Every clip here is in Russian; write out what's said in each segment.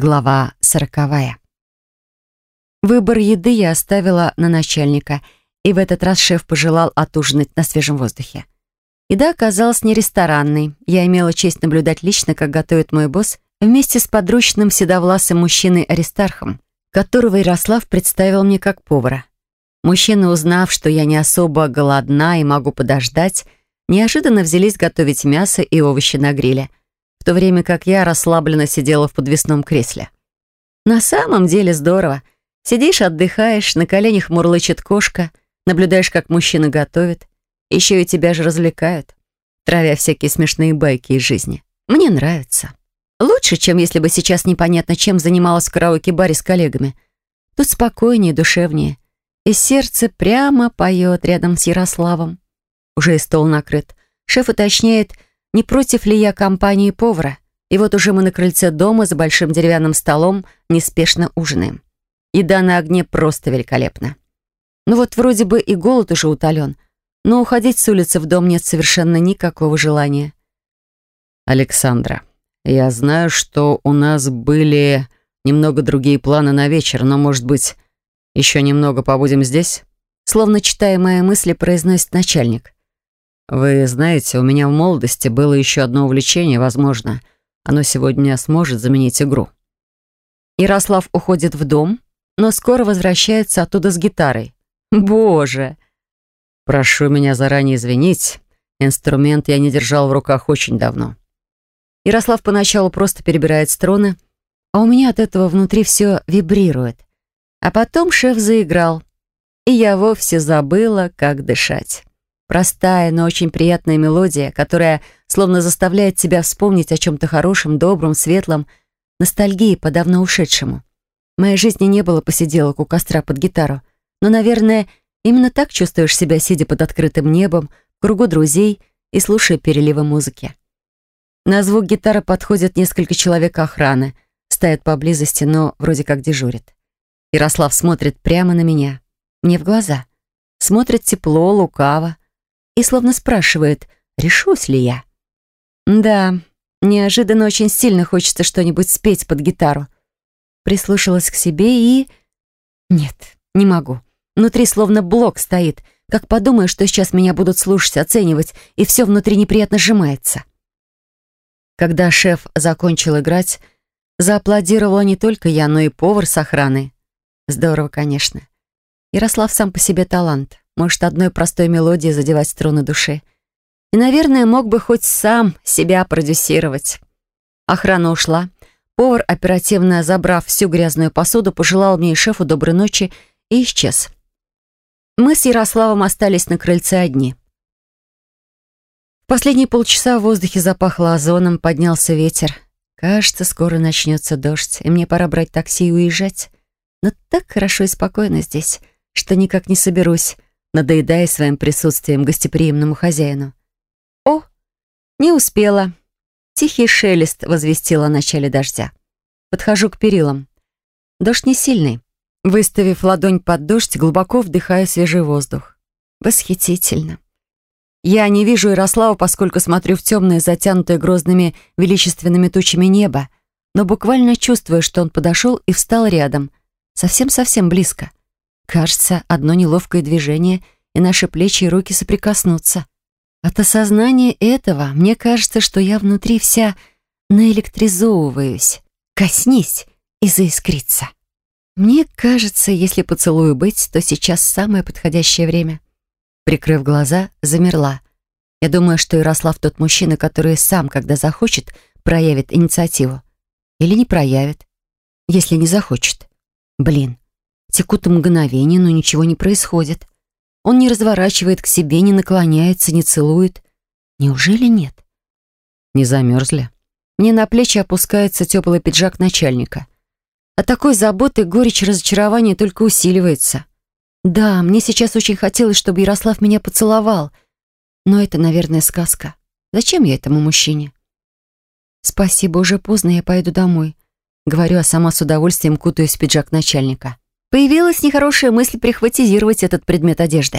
Глава сороковая. Выбор еды я оставила на начальника, и в этот раз шеф пожелал отужинать на свежем воздухе. Еда оказалась не ресторанной. Я имела честь наблюдать лично, как готовит мой босс, вместе с подручным седовласым мужчиной Аристархом, которого Ярослав представил мне как повара. Мужчины, узнав, что я не особо голодна и могу подождать, неожиданно взялись готовить мясо и овощи на гриле — то время как я расслабленно сидела в подвесном кресле. На самом деле здорово. Сидишь, отдыхаешь, на коленях мурлычет кошка, наблюдаешь, как мужчина готовит. Еще и тебя же развлекают, травя всякие смешные байки из жизни. Мне нравится. Лучше, чем если бы сейчас непонятно чем занималась в караоке-баре с коллегами. Тут спокойнее, душевнее. И сердце прямо поет рядом с Ярославом. Уже и стол накрыт. Шеф уточняет — не против ли я компании повара. И вот уже мы на крыльце дома за большим деревянным столом неспешно ужинаем. Еда на огне просто великолепна. Ну вот вроде бы и голод уже утолен, но уходить с улицы в дом нет совершенно никакого желания. Александра, я знаю, что у нас были немного другие планы на вечер, но, может быть, еще немного побудем здесь? Словно читая мои мысли, произносит начальник. Вы знаете, у меня в молодости было еще одно увлечение, возможно. Оно сегодня сможет заменить игру. Ярослав уходит в дом, но скоро возвращается оттуда с гитарой. Боже! Прошу меня заранее извинить. Инструмент я не держал в руках очень давно. Ярослав поначалу просто перебирает струны, а у меня от этого внутри все вибрирует. А потом шеф заиграл, и я вовсе забыла, как дышать. Простая, но очень приятная мелодия, которая словно заставляет тебя вспомнить о чем-то хорошем, добром, светлом, ностальгии по давно ушедшему. В моей жизни не было посиделок у костра под гитару, но, наверное, именно так чувствуешь себя, сидя под открытым небом, в кругу друзей и слушая переливы музыки. На звук гитары подходят несколько человек охраны, стоят поблизости, но вроде как дежурят. Ярослав смотрит прямо на меня, мне в глаза. Смотрит тепло, лукаво, и словно спрашивает, решусь ли я. Да, неожиданно очень сильно хочется что-нибудь спеть под гитару. Прислушалась к себе и... Нет, не могу. Внутри словно блок стоит. Как подумаю, что сейчас меня будут слушать, оценивать, и все внутри неприятно сжимается. Когда шеф закончил играть, зааплодировала не только я, но и повар с охраной. Здорово, конечно. Ярослав сам по себе талант может одной простой мелодией задевать струны души. И, наверное, мог бы хоть сам себя продюсировать. Охрана ушла. Повар, оперативно забрав всю грязную посуду, пожелал мне и шефу доброй ночи и исчез. Мы с Ярославом остались на крыльце одни. В последние полчаса в воздухе запахло озоном, поднялся ветер. Кажется, скоро начнется дождь, и мне пора брать такси и уезжать. Но так хорошо и спокойно здесь, что никак не соберусь надоедая своим присутствием гостеприимному хозяину. «О, не успела!» Тихий шелест возвестил о начале дождя. Подхожу к перилам. Дождь не сильный. Выставив ладонь под дождь, глубоко вдыхаю свежий воздух. Восхитительно. Я не вижу Ярослава, поскольку смотрю в темное, затянутое грозными величественными тучами небо, но буквально чувствую, что он подошел и встал рядом, совсем-совсем близко. Кажется, одно неловкое движение, и наши плечи и руки соприкоснутся. От осознания этого мне кажется, что я внутри вся наэлектризовываюсь. Коснись и заискрится. Мне кажется, если поцелую быть, то сейчас самое подходящее время. Прикрыв глаза, замерла. Я думаю, что Ярослав тот мужчина, который сам, когда захочет, проявит инициативу. Или не проявит, если не захочет. Блин, Текут мгновения, но ничего не происходит. Он не разворачивает к себе, не наклоняется, не целует. Неужели нет? Не замерзли? Мне на плечи опускается теплый пиджак начальника. От такой заботы горечь разочарования только усиливается. Да, мне сейчас очень хотелось, чтобы Ярослав меня поцеловал. Но это, наверное, сказка. Зачем я этому мужчине? Спасибо, уже поздно, я пойду домой. Говорю, а сама с удовольствием кутаюсь в пиджак начальника. Появилась нехорошая мысль прихватизировать этот предмет одежды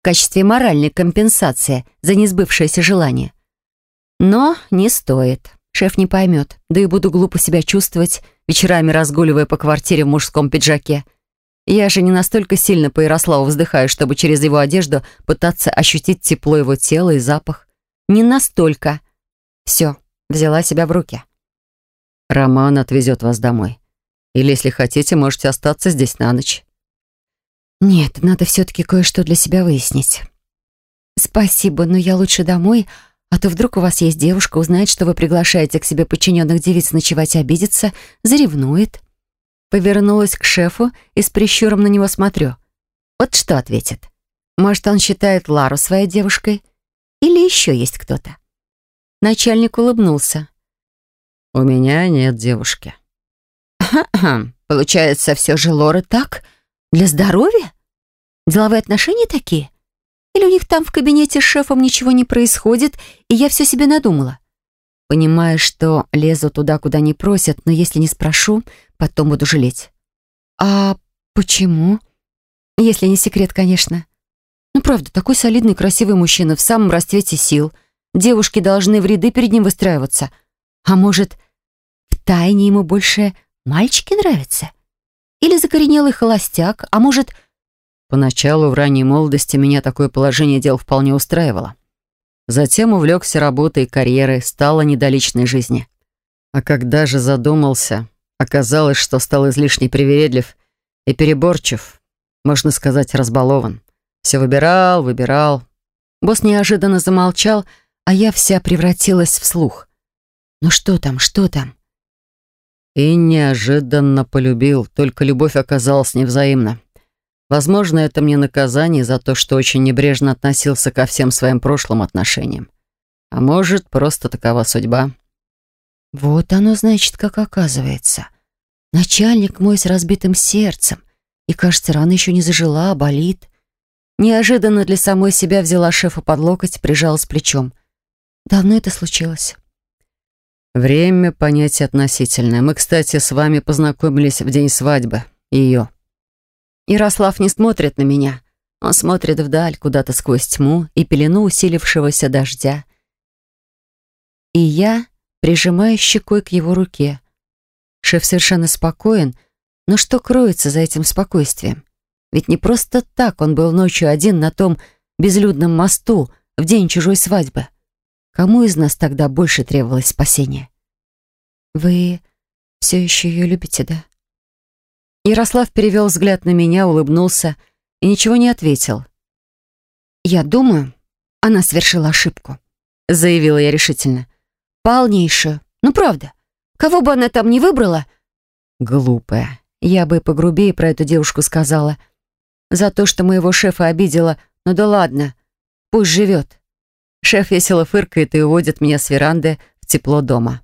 в качестве моральной компенсации за несбывшееся желание. Но не стоит. Шеф не поймет, да и буду глупо себя чувствовать, вечерами разгуливая по квартире в мужском пиджаке. Я же не настолько сильно по Ярославу вздыхаю, чтобы через его одежду пытаться ощутить тепло его тела и запах. Не настолько. Все, взяла себя в руки. Роман отвезет вас домой. Или, если хотите, можете остаться здесь на ночь. Нет, надо все-таки кое-что для себя выяснить. Спасибо, но я лучше домой, а то вдруг у вас есть девушка, узнает, что вы приглашаете к себе подчиненных девиц ночевать и обидеться, заревнует. Повернулась к шефу и с прищуром на него смотрю. Вот что ответит. Может, он считает Лару своей девушкой? Или еще есть кто-то? Начальник улыбнулся. «У меня нет девушки». Получается, все же Лора так? Для здоровья? Деловые отношения такие? Или у них там в кабинете с шефом ничего не происходит, и я все себе надумала? Понимаю, что лезу туда, куда не просят, но если не спрошу, потом буду жалеть. А почему? Если не секрет, конечно. Ну, правда, такой солидный, красивый мужчина в самом расцвете сил. Девушки должны в ряды перед ним выстраиваться. А может, в тайне ему больше мальчики нравятся? Или закоренелый холостяк, а может... Поначалу, в ранней молодости, меня такое положение дел вполне устраивало. Затем увлекся работой и карьерой, стало недоличной жизни. А когда же задумался, оказалось, что стал излишне привередлив и переборчив, можно сказать, разбалован. Все выбирал, выбирал. Босс неожиданно замолчал, а я вся превратилась в слух. «Ну что там, что там?» И неожиданно полюбил, только любовь оказалась невзаимна. Возможно, это мне наказание за то, что очень небрежно относился ко всем своим прошлым отношениям. А может, просто такова судьба. Вот оно, значит, как оказывается. Начальник мой с разбитым сердцем. И, кажется, рана еще не зажила, а болит. Неожиданно для самой себя взяла шефа под локоть, прижалась плечом. Давно это случилось? Время — понятие относительное. Мы, кстати, с вами познакомились в день свадьбы. Ее. Ярослав не смотрит на меня. Он смотрит вдаль, куда-то сквозь тьму и пелену усилившегося дождя. И я прижимаю щекой к его руке. Шеф совершенно спокоен, но что кроется за этим спокойствием? Ведь не просто так он был ночью один на том безлюдном мосту в день чужой свадьбы. Кому из нас тогда больше требовалось спасения? «Вы все еще ее любите, да?» Ярослав перевел взгляд на меня, улыбнулся и ничего не ответил. «Я думаю, она совершила ошибку», — заявила я решительно. «Полнейшую. Ну, правда. Кого бы она там ни выбрала...» «Глупая. Я бы погрубее про эту девушку сказала. За то, что моего шефа обидела. Ну да ладно. Пусть живет». Шеф весело фыркает и уводит меня с веранды в тепло дома.